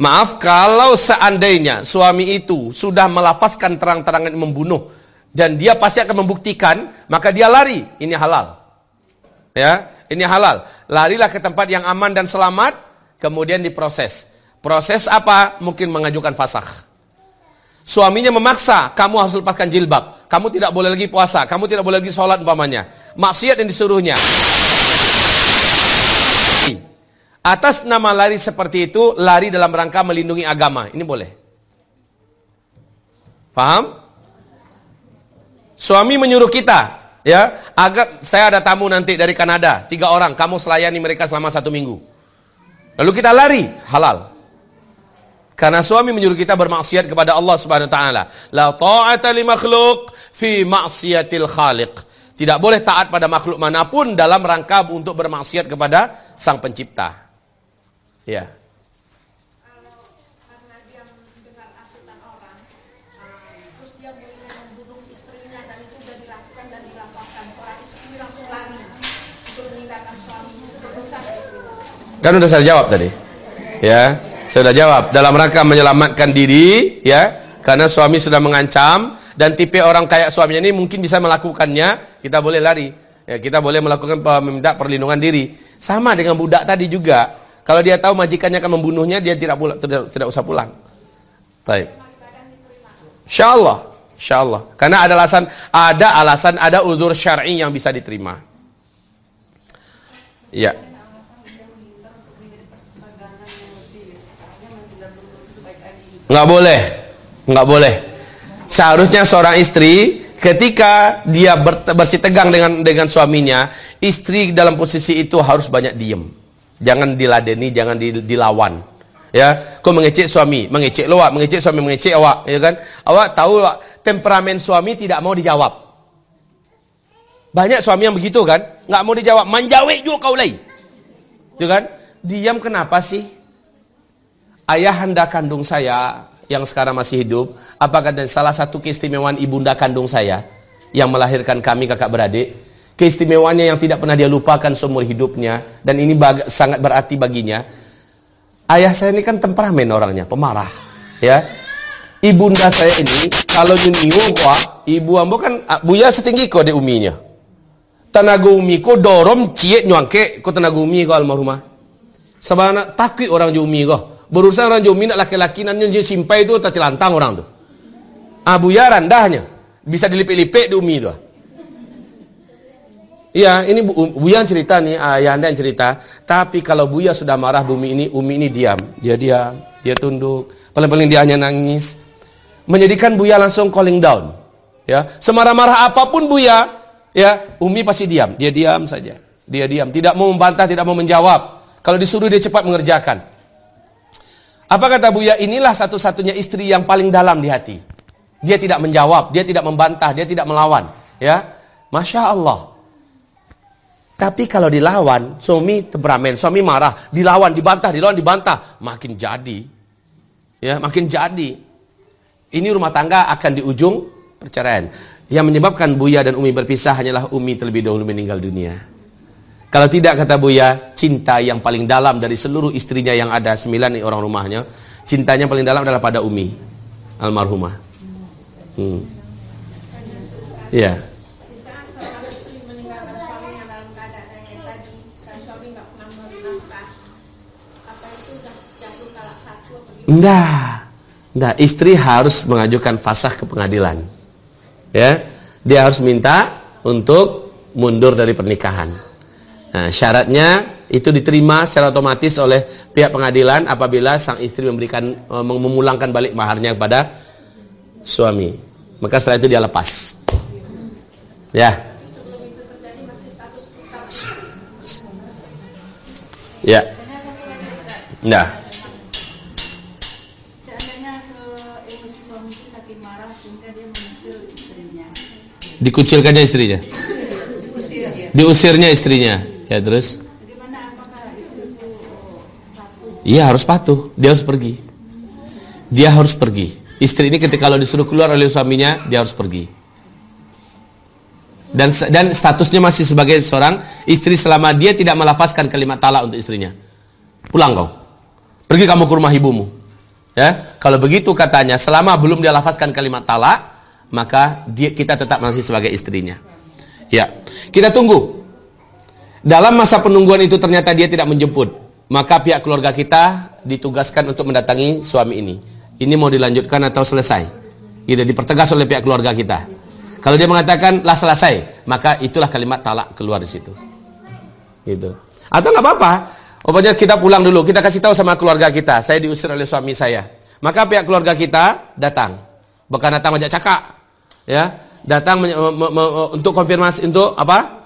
S1: Maaf, kalau seandainya suami itu sudah melafazkan terang-terangan membunuh, dan dia pasti akan membuktikan, maka dia lari. Ini halal. Ya, ini halal. Larilah ke tempat yang aman dan selamat, kemudian diproses. Proses apa? Mungkin mengajukan fasakh. Suaminya memaksa, kamu harus lepaskan jilbab. Kamu tidak boleh lagi puasa, kamu tidak boleh lagi sholat umpamanya. Maksiat yang disuruhnya. Atas nama lari seperti itu, lari dalam rangka melindungi agama. Ini boleh. Paham? Suami menyuruh kita, ya, agar saya ada tamu nanti dari Kanada, tiga orang, kamu selayani mereka selama satu minggu. Lalu kita lari, halal. Karena suami menyuruh kita bermaksiat kepada Allah Subhanahu wa taala. La ta'ata li makhluk fi maksiatil khaliq. Tidak boleh taat pada makhluk mana pun dalam rangka untuk bermaksiat kepada Sang Pencipta. Ya. Kan udah saya jawab tadi. Ya. Sudah jawab. Dalam rangka menyelamatkan diri ya karena suami sudah mengancam dan tipe orang kayak suaminya ini mungkin bisa melakukannya kita boleh lari. Ya kita boleh melakukan meminta perlindungan diri. Sama dengan budak tadi juga. Kalau dia tahu majikannya akan membunuhnya dia tidak pula, tidak, tidak usah pulang. Baik. Insyaallah. Insyaallah. Karena ada alasan ada alasan ada uzur syar'i yang bisa diterima. Ya Nggak boleh. Nggak boleh. Seharusnya seorang istri ketika dia bersih tegang dengan dengan suaminya, istri dalam posisi itu harus banyak diem. Jangan diladeni, jangan dilawan. Ya, kau mengecek suami, mengecek lo, mengecek suami, mengecek awak, ya kan? Awak tahu wak, temperamen suami tidak mau dijawab. Banyak suami yang begitu kan, nggak mau dijawab, manjawek juga kau lagi. Itu kan? Diam kenapa sih? Ayahanda kandung saya yang sekarang masih hidup, apakah dan salah satu keistimewaan ibunda kandung saya yang melahirkan kami kakak beradik, keistimewaannya yang tidak pernah dia lupakan seumur hidupnya dan ini sangat berarti baginya. Ayah saya ini kan temperamen orangnya, pemarah, ya. Ibunda saya ini kalau nyuniu gua, ibu ambo kan ah, buya setinggi kok de uminya. Tenaga umi ko dorom ciet nyuangke ko tenaga umi ko almarhumah. Sabana takui orang jo umi berusaha orang jomin laki-laki nanti dia simpai itu tati lantang orang tu. Abu ya randahnya bisa dilipik-lipik di umi tu. Iya, ini Bu, Buya cerita nih, ayah anda yang cerita. Tapi kalau Buya sudah marah bumi ini, Umi ini diam. Dia diam, dia tunduk. Paling-paling dia hanya nangis. Menjadikan Buya langsung calling down. Ya, semarah-marah apa pun Buya, ya, Umi pasti diam. Dia diam saja. Dia diam, tidak mau membantah, tidak mau menjawab. Kalau disuruh dia cepat mengerjakan. Apa kata Buya? Inilah satu-satunya istri yang paling dalam di hati. Dia tidak menjawab, dia tidak membantah, dia tidak melawan. Ya, Masya Allah. Tapi kalau dilawan, suami temperamen, suami marah, dilawan, dibantah, dilawan, dibantah, makin jadi. Ya, makin jadi. Ini rumah tangga akan di ujung perceraian. Yang menyebabkan Buya dan Umi berpisah hanyalah Umi terlebih dahulu meninggal dunia. Kalau tidak kata Buya, cinta yang paling dalam dari seluruh istrinya yang ada sembilan orang rumahnya, cintanya paling dalam adalah pada Umi almarhumah. Hmm. Ya. Enggak. Enggak, istri harus mengajukan fasah ke pengadilan. Ya. Dia harus minta untuk mundur dari pernikahan. Nah, syaratnya itu diterima secara otomatis oleh pihak pengadilan apabila sang istri memberikan eh, memulangkan balik maharnya kepada suami. Maka setelah itu dia lepas. Ya. Ya. Nah. Dikucilkannya istrinya. Diusirnya istrinya. Ya terus. Iya harus patuh. Dia harus pergi. Dia harus pergi. Istri ini ketika kalau disuruh keluar oleh suaminya, dia harus pergi. Dan dan statusnya masih sebagai seorang istri selama dia tidak melafazkan kalimat talak untuk istrinya. Pulang kau. Pergi kamu ke rumah ibumu. Ya, kalau begitu katanya selama belum dia lafazkan kalimat talak, maka dia kita tetap masih sebagai istrinya. Ya, kita tunggu. Dalam masa penungguan itu ternyata dia tidak menjemput, maka pihak keluarga kita ditugaskan untuk mendatangi suami ini. Ini mau dilanjutkan atau selesai? Gitu dipertegas oleh pihak keluarga kita. Kalau dia mengatakan lah selesai, maka itulah kalimat talak keluar di situ. Gitu. Atau nggak apa-apa. Pokoknya kita pulang dulu, kita kasih tahu sama keluarga kita, saya diusir oleh suami saya. Maka pihak keluarga kita datang. Bukan datang ajak cakap, ya datang untuk konfirmasi untuk apa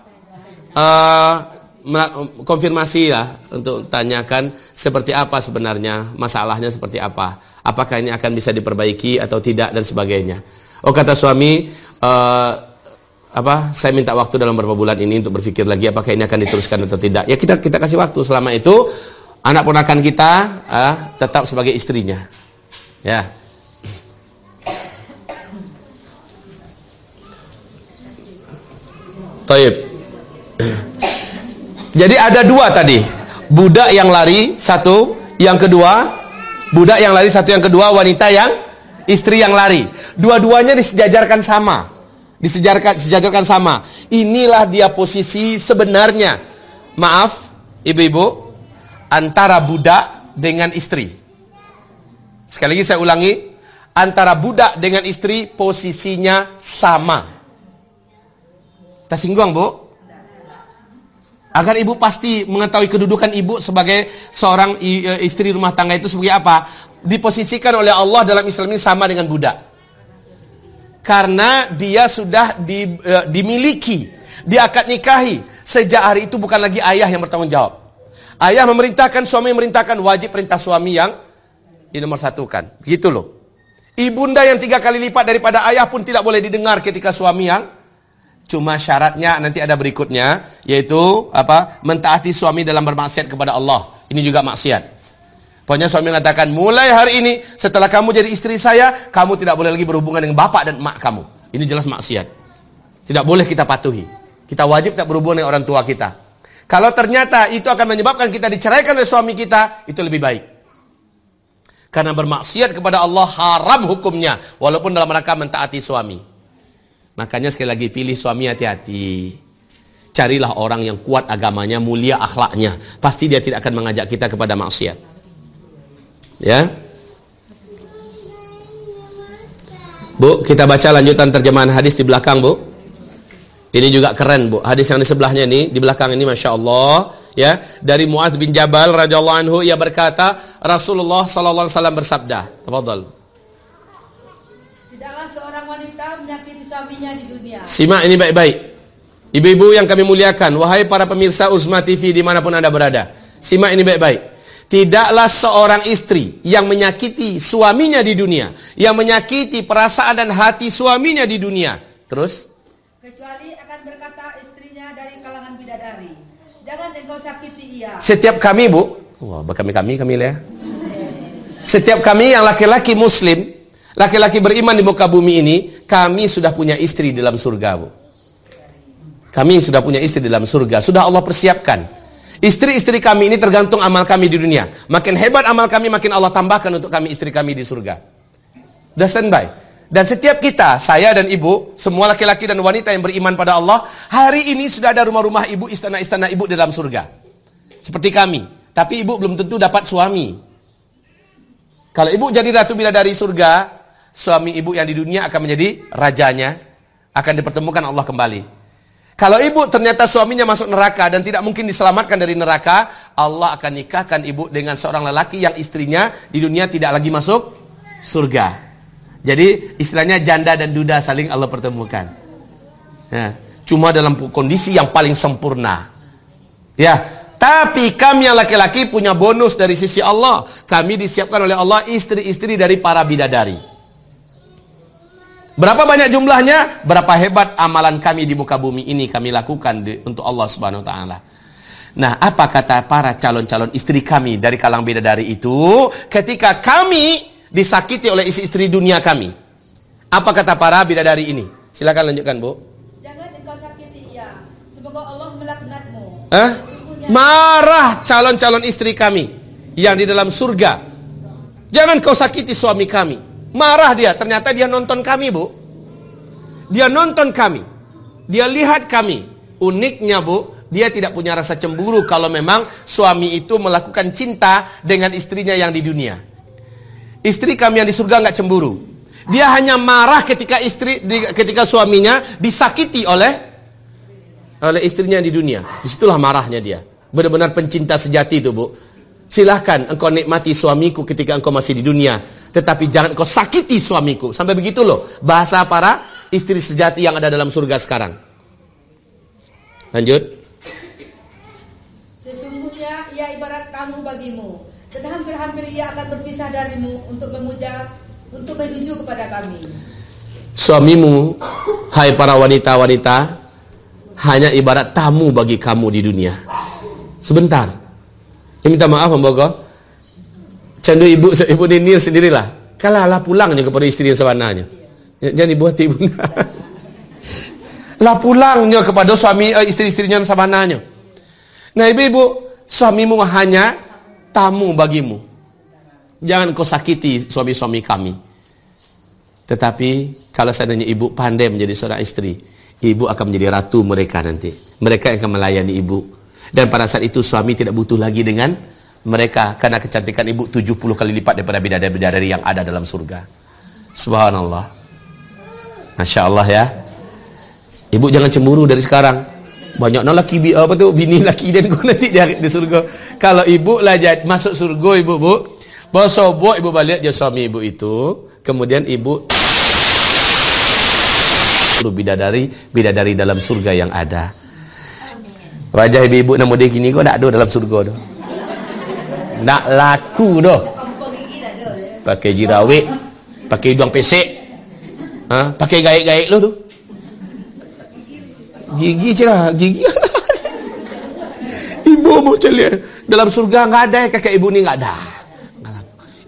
S1: uh, konfirmasi ya untuk tanyakan seperti apa sebenarnya masalahnya seperti apa. Apakah ini akan bisa diperbaiki atau tidak dan sebagainya. Oh kata suami uh, apa saya minta waktu dalam beberapa bulan ini untuk berpikir lagi apakah ini akan diteruskan atau tidak. Ya kita kita kasih waktu. Selama itu anak ponakan kita uh, tetap sebagai istrinya. Ya. Taib. Jadi ada dua tadi. Budak yang lari satu, yang kedua budak yang lari satu, yang kedua wanita yang istri yang lari. Dua-duanya disejajarkan sama. Disejajarkan sejajarkan sama. Inilah dia posisi sebenarnya. Maaf, ibu-ibu, antara budak dengan istri. Sekali lagi saya ulangi, antara budak dengan istri posisinya sama. Tersinggung bu? Agar ibu pasti mengetahui kedudukan ibu sebagai seorang e, istri rumah tangga itu sebagai apa? Diposisikan oleh Allah dalam Islam ini sama dengan budak. Karena dia sudah di, e, dimiliki, dia akan nikahi. Sejak hari itu bukan lagi ayah yang bertanggung jawab. Ayah memerintahkan, suami memerintahkan, wajib perintah suami yang di nomor satu kan. Begitu loh. Ibunda yang tiga kali lipat daripada ayah pun tidak boleh didengar ketika suami yang Cuma syaratnya nanti ada berikutnya yaitu apa? Mentaati suami dalam bermaksiat kepada Allah. Ini juga maksiat. Pokoknya suami mengatakan, mulai hari ini setelah kamu jadi istri saya, kamu tidak boleh lagi berhubungan dengan bapak dan emak kamu. Ini jelas maksiat. Tidak boleh kita patuhi. Kita wajib tak berhubungan dengan orang tua kita. Kalau ternyata itu akan menyebabkan kita diceraikan oleh suami kita, itu lebih baik. Karena bermaksiat kepada Allah haram hukumnya, walaupun dalam rangka mentaati suami. Makanya sekali lagi pilih suami hati-hati. Carilah orang yang kuat agamanya, mulia akhlaknya. Pasti dia tidak akan mengajak kita kepada maksiat. Ya. Bu, kita baca lanjutan terjemahan hadis di belakang, Bu. Ini juga keren, Bu. Hadis yang di sebelahnya ini, di belakang ini Masya Allah. Ya, dari Muaz bin Jabal radhiyallahu anhu ia berkata, Rasulullah sallallahu alaihi wasallam bersabda. Tafadhal.
S2: Tidaklah seorang wanita menyakiti suaminya di dunia.
S1: Simak ini baik-baik. Ibu-ibu yang kami muliakan, wahai para pemirsa Uzma TV di mana pun anda berada. Simak ini baik-baik. Tidaklah seorang istri yang menyakiti suaminya di dunia, yang menyakiti perasaan dan hati suaminya di dunia. Terus,
S2: kecuali akan berkata istrinya dari kalangan bidadari. Jangan engkau sakiti ia.
S1: Setiap kami, Bu, wah, kami kami kami ya. Setiap kami yang laki-laki muslim, laki-laki beriman di muka bumi ini, kami sudah punya istri dalam surga, Bu. Kami sudah punya istri dalam surga, sudah Allah persiapkan. Istri-istri kami ini tergantung amal kami di dunia. Makin hebat amal kami, makin Allah tambahkan untuk kami istri kami di surga. Sudah standby. Dan setiap kita, saya dan ibu, semua laki-laki dan wanita yang beriman pada Allah, hari ini sudah ada rumah-rumah ibu, istana-istana ibu di dalam surga. Seperti kami. Tapi ibu belum tentu dapat suami. Kalau ibu jadi ratu bidadari surga, suami ibu yang di dunia akan menjadi rajanya, akan dipertemukan Allah kembali. Kalau ibu ternyata suaminya masuk neraka dan tidak mungkin diselamatkan dari neraka, Allah akan nikahkan ibu dengan seorang lelaki yang istrinya di dunia tidak lagi masuk surga. Jadi istilahnya janda dan duda saling Allah pertemukan. Ya, cuma dalam kondisi yang paling sempurna. Ya, tapi kami yang laki-laki punya bonus dari sisi Allah. Kami disiapkan oleh Allah istri-istri dari para bidadari. Berapa banyak jumlahnya? Berapa hebat amalan kami di muka bumi ini kami lakukan di, untuk Allah Subhanahu wa taala. Nah, apa kata para calon-calon istri kami dari kalang bidadari itu ketika kami disakiti oleh istri-istri dunia kami. Apa kata para bidadari ini? Silakan lanjutkan, Bu.
S2: Jangan engkau sakiti ia. Semoga Allah melaknatmu.
S1: Eh? Marah calon-calon istri kami yang di dalam surga. Jangan kau sakiti suami kami. Marah dia, ternyata dia nonton kami, Bu. Dia nonton kami. Dia lihat kami. Uniknya, Bu, dia tidak punya rasa cemburu kalau memang suami itu melakukan cinta dengan istrinya yang di dunia. Istri kami yang di surga nggak cemburu. Dia hanya marah ketika istri ketika suaminya disakiti oleh oleh istrinya di dunia. Di situlah marahnya dia. Benar-benar pencinta sejati itu, Bu. Silahkan engkau nikmati suamiku ketika engkau masih di dunia. Tetapi jangan engkau sakiti suamiku. Sampai begitu loh. Bahasa para istri sejati yang ada dalam surga sekarang. Lanjut.
S2: Sesungguhnya ia ibarat kamu bagimu dan hampir-hampir ia akan berpisah darimu untuk memuja, untuk menuju kepada kami.
S1: Suamimu, hai para wanita-wanita, hanya ibarat tamu bagi kamu di dunia. Sebentar. Ya, minta maaf Mbak Candu ibu ibu Ninir sendirilah. Kalalah pulangnya kepada istri yang sebenarnya. Jangan dibuat ibu. lah pulangnya kepada suami eh, istri-istrinya yang sebenarnya. Nah ibu-ibu, suamimu hanya tamu bagimu. Jangan kau sakiti suami-suami kami. Tetapi kalau seandainya ibu pandai menjadi seorang istri, ibu akan menjadi ratu mereka nanti. Mereka yang akan melayani ibu. Dan pada saat itu suami tidak butuh lagi dengan mereka karena kecantikan ibu 70 kali lipat daripada bidadari-bidadari yang ada dalam surga. Subhanallah. Masya Allah ya. Ibu jangan cemburu dari sekarang. Banyak nak laki apa tu bini laki dan kau nanti dia di surga. Kalau ibu lah masuk surga ibu bu, bawa ibu balik je suami ibu itu, kemudian ibu bidadari bidadari dalam surga yang ada. Wajah ibu-ibu nama dia gini kau tak ada dalam surga tu. Nak laku doh. Pakai jirawik, pakai hidung pesek. Ha? Pakai gaik-gaik lo tu. Gigi cerah, gigi. ibu mau celia. Dalam surga nggak ada kakek ibu ni nggak ada.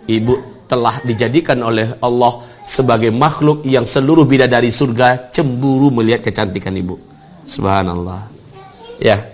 S1: Ibu telah dijadikan oleh Allah sebagai makhluk yang seluruh bidadari surga cemburu melihat kecantikan ibu. Subhanallah. Ya.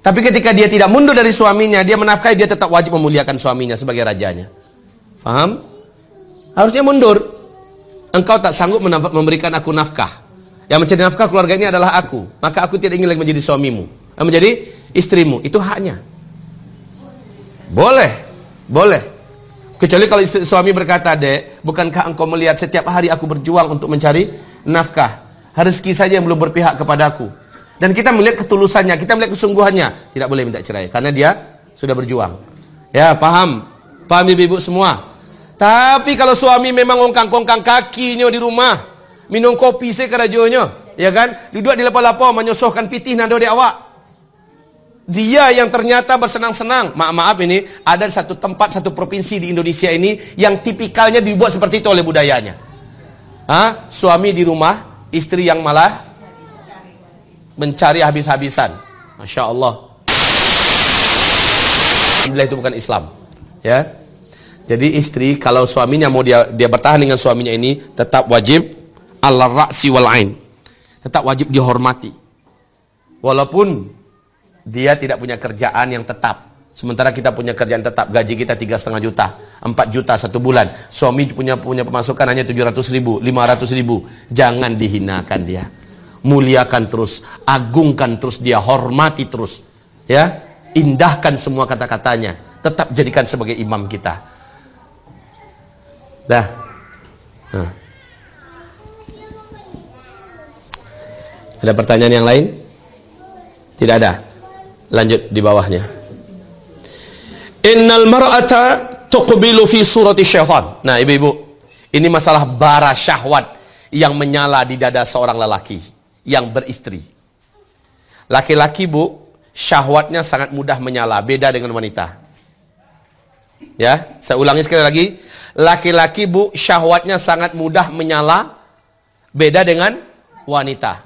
S1: Tapi ketika dia tidak mundur dari suaminya, dia menafkahi, dia tetap wajib memuliakan suaminya sebagai rajanya. Faham? Harusnya mundur. Engkau tak sanggup memberikan aku nafkah. Yang mencari nafkah keluarga ini adalah aku. Maka aku tidak ingin lagi menjadi suamimu. Yang menjadi istrimu. Itu haknya. Boleh. Boleh. Kecuali kalau istri, suami berkata, Dek, bukankah engkau melihat setiap hari aku berjuang untuk mencari nafkah? Rezeki saja yang belum berpihak kepadaku. Dan kita melihat ketulusannya, kita melihat kesungguhannya. Tidak boleh minta cerai karena dia sudah berjuang. Ya, paham? Paham ibu-ibu semua? Tapi kalau suami memang ongkang-ongkang kakinya di rumah, minum kopi sekerajonya, ya kan? Duduk di lapar-lapar menyosohkan pitih nado di awak. Dia yang ternyata bersenang-senang. Maaf-maaf ini ada satu tempat, satu provinsi di Indonesia ini yang tipikalnya dibuat seperti itu oleh budayanya. Hah? Suami di rumah, istri yang malah mencari habis-habisan. Masya Allah. Alhamdulillah itu bukan Islam. Ya. Jadi istri kalau suaminya mau dia dia bertahan dengan suaminya ini tetap wajib Allah ra'si wal ain. Tetap wajib dihormati. Walaupun dia tidak punya kerjaan yang tetap. Sementara kita punya kerjaan tetap, gaji kita tiga setengah juta, 4 juta satu bulan. Suami punya punya pemasukan hanya 700 ribu, 500 ribu. Jangan dihinakan dia muliakan terus, agungkan terus dia, hormati terus. Ya, indahkan semua kata-katanya, tetap jadikan sebagai imam kita. Dah. Nah. Ada pertanyaan yang lain? Tidak ada. Lanjut di bawahnya. Innal mar'ata tuqbilu fi surati syaitan. Nah, ibu-ibu, ini masalah bara syahwat yang menyala di dada seorang lelaki yang beristri. Laki-laki bu, syahwatnya sangat mudah menyala, beda dengan wanita. Ya, saya ulangi sekali lagi. Laki-laki bu, syahwatnya sangat mudah menyala, beda dengan wanita.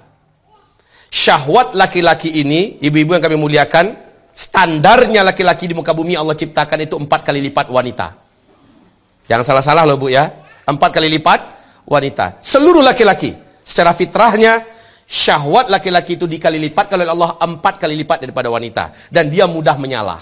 S1: Syahwat laki-laki ini, ibu-ibu yang kami muliakan, standarnya laki-laki di muka bumi Allah ciptakan itu empat kali lipat wanita. Jangan salah-salah loh bu ya. Empat kali lipat wanita. Seluruh laki-laki. Secara fitrahnya, syahwat laki-laki itu dikali lipat kalau Allah empat kali lipat daripada wanita. Dan dia mudah menyala.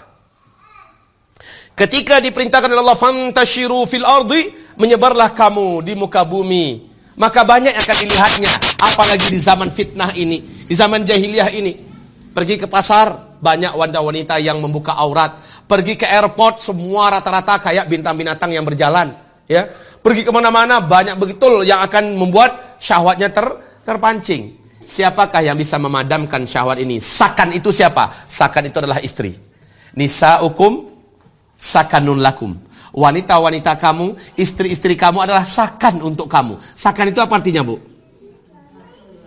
S1: Ketika diperintahkan oleh Allah fantashiru fil ardi menyebarlah kamu di muka bumi. Maka banyak yang akan dilihatnya apalagi di zaman fitnah ini di zaman jahiliyah ini. Pergi ke pasar banyak wanita-wanita yang membuka aurat. Pergi ke airport semua rata-rata kayak bintang binatang yang berjalan ya. Pergi ke mana-mana banyak betul yang akan membuat syahwatnya ter terpancing Siapakah yang bisa memadamkan syahwat ini? Sakan itu siapa? Sakan itu adalah istri. Nisa Nisa'ukum sakanun lakum. Wanita-wanita kamu, istri-istri kamu adalah sakan untuk kamu. Sakan itu apa artinya, Bu?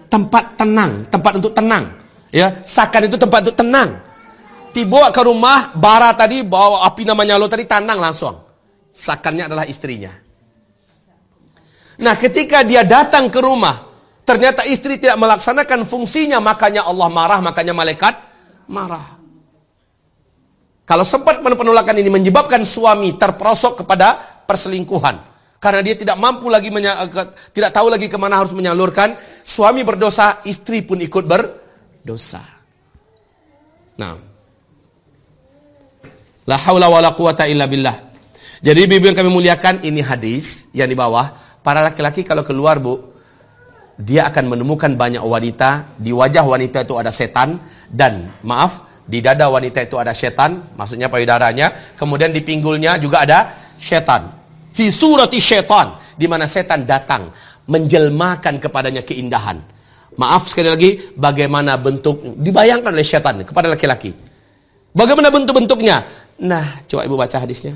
S1: Tempat tenang, tempat untuk tenang. Ya, sakan itu tempat untuk tenang. Tiba ke rumah, bara tadi bawa api namanya lo tadi tenang langsung. Sakannya adalah istrinya. Nah, ketika dia datang ke rumah, Ternyata istri tidak melaksanakan fungsinya, makanya Allah marah, makanya malaikat marah. Kalau sempat penolakan ini menyebabkan suami terperosok kepada perselingkuhan. Karena dia tidak mampu lagi, tidak tahu lagi ke mana harus menyalurkan. Suami berdosa, istri pun ikut berdosa. Nah. La haula wa la quwata illa billah. Jadi bibi yang kami muliakan, ini hadis yang di bawah. Para laki-laki kalau keluar bu, dia akan menemukan banyak wanita, di wajah wanita itu ada setan dan maaf, di dada wanita itu ada setan, maksudnya payudaranya, kemudian di pinggulnya juga ada setan. Fi surati setan, di mana setan datang menjelmakan kepadanya keindahan. Maaf sekali lagi, bagaimana bentuk dibayangkan oleh setan kepada laki-laki. Bagaimana bentuk-bentuknya? Nah, coba Ibu baca hadisnya.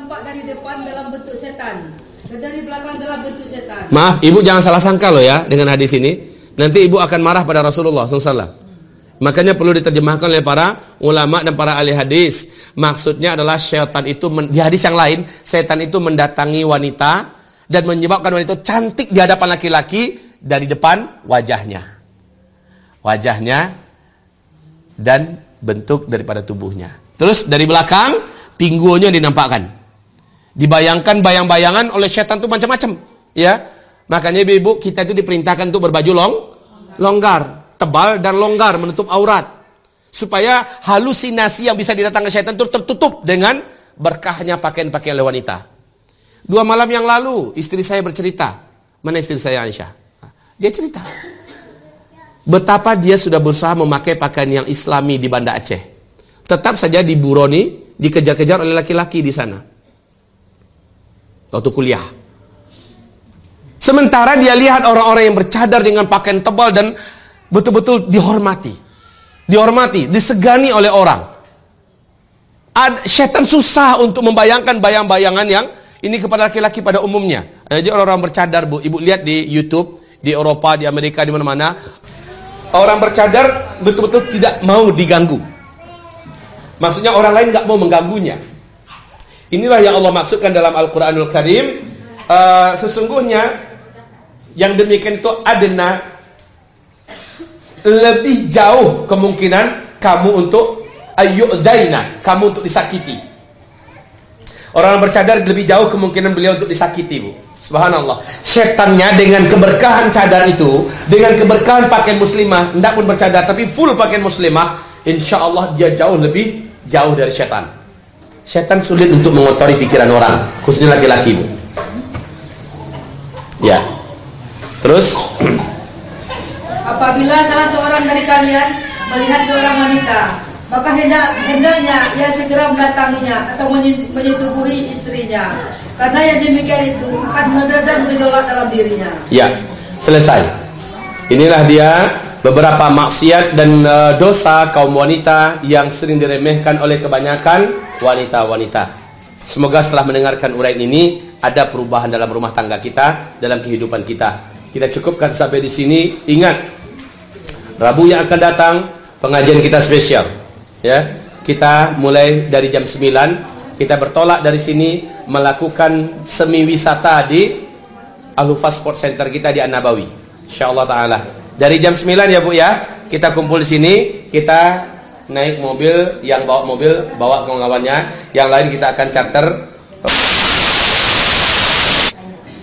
S2: Tampak dari depan dalam bentuk setan dan dari belakang dalam bentuk setan.
S1: Maaf, ibu jangan salah sangka loh ya dengan hadis ini. Nanti ibu akan marah pada Rasulullah SAW. Makanya perlu diterjemahkan oleh para ulama dan para ahli hadis. Maksudnya adalah syaitan itu di hadis yang lain, setan itu mendatangi wanita dan menyebabkan wanita cantik di hadapan laki-laki dari depan wajahnya. Wajahnya dan bentuk daripada tubuhnya. Terus dari belakang pinggulnya dinampakkan. Dibayangkan bayang-bayangan oleh setan itu macam-macam, ya. Makanya ibu-ibu kita itu diperintahkan untuk berbaju long Longgar, tebal dan longgar menutup aurat. Supaya halusinasi yang bisa didatangkan syaitan itu tertutup dengan berkahnya pakaian-pakaian oleh wanita. Dua malam yang lalu istri saya bercerita. Mana istri saya Aisyah? Dia cerita. Betapa dia sudah berusaha memakai pakaian yang islami di Banda Aceh. Tetap saja di Buroni dikejar-kejar oleh laki-laki di sana. Waktu kuliah. Sementara dia lihat orang-orang yang bercadar dengan pakaian tebal dan betul-betul dihormati. Dihormati, disegani oleh orang. Ad, setan susah untuk membayangkan bayang-bayangan yang ini kepada laki-laki pada umumnya. Jadi orang-orang bercadar, Bu. Ibu lihat di YouTube, di Eropa, di Amerika, di mana-mana. Orang bercadar betul-betul tidak mau diganggu. Maksudnya orang lain nggak mau mengganggunya. Inilah yang Allah maksudkan dalam Al-Quranul Karim. Uh, sesungguhnya yang demikian itu adena lebih jauh kemungkinan kamu untuk ayyudaina, kamu untuk disakiti. Orang bercadar lebih jauh kemungkinan beliau untuk disakiti, Bu. Subhanallah. Setannya dengan keberkahan cadar itu, dengan keberkahan pakaian muslimah, tidak pun bercadar tapi full pakaian muslimah, insya Allah dia jauh lebih jauh dari setan. Setan sulit untuk mengotori pikiran orang, khususnya laki-laki, Bu. Ya. Terus
S2: apabila salah seorang dari kalian melihat seorang wanita, maka hendak hendaknya ia segera mendatanginya atau menyetubuhi istrinya. Karena yang demikian itu akan mendadak gejolak dalam dirinya.
S1: Ya, selesai. Inilah dia beberapa maksiat dan uh, dosa kaum wanita yang sering diremehkan oleh kebanyakan wanita-wanita. Semoga setelah mendengarkan uraian ini ada perubahan dalam rumah tangga kita, dalam kehidupan kita. Kita cukupkan sampai di sini. Ingat, Rabu yang akan datang pengajian kita spesial. Ya, kita mulai dari jam 9 kita bertolak dari sini melakukan semi wisata di Alufa Sport Center kita di An-Nabawi. Insyaallah taala. Dari jam 9 ya Bu ya, kita kumpul di sini, kita naik mobil yang bawa mobil bawa kawan-kawannya, yang lain kita akan charter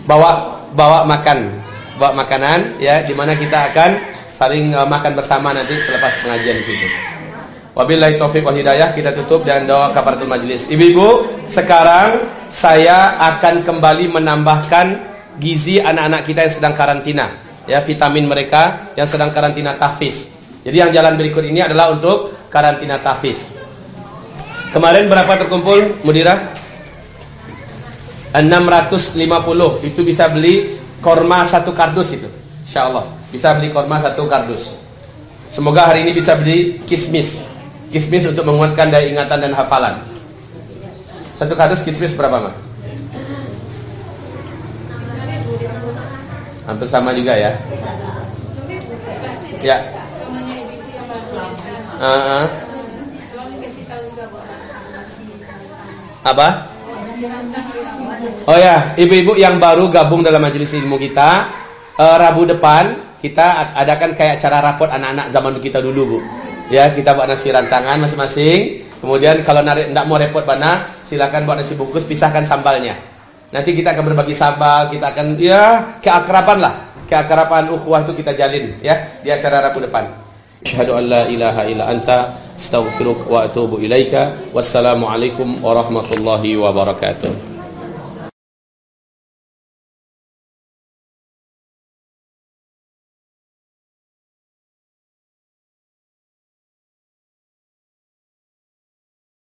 S1: bawa bawa makan bawa makanan ya di mana kita akan saling uh, makan bersama nanti selepas pengajian di situ. Wabillahi taufik wal hidayah kita tutup dan doa kafaratul majlis. Ibu-ibu, sekarang saya akan kembali menambahkan gizi anak-anak kita yang sedang karantina, ya vitamin mereka yang sedang karantina tahfiz. Jadi yang jalan berikut ini adalah untuk karantina tahfiz. Kemarin berapa terkumpul, Mudira? 650 itu bisa beli korma satu kardus itu. Insya Allah bisa beli korma satu kardus. Semoga hari ini bisa beli kismis. Kismis untuk menguatkan daya ingatan dan hafalan. Satu kardus kismis berapa mah hampir sama juga ya. Ya uh -uh. apa Oh ya, ibu-ibu yang baru gabung dalam majelis ilmu kita, uh, Rabu depan kita adakan kayak cara rapot anak-anak zaman kita dulu, Bu. Ya, kita buat nasi rantangan masing-masing. Kemudian kalau tidak mau repot mana, silakan buat nasi bungkus, pisahkan sambalnya. Nanti kita akan berbagi sambal, kita akan ya keakraban lah. Keakraban ukhuwah itu kita jalin ya di acara Rabu depan. Asyhadu an la ilaha illa anta astaghfiruka wa atubu ilaika. Wassalamualaikum warahmatullahi wabarakatuh.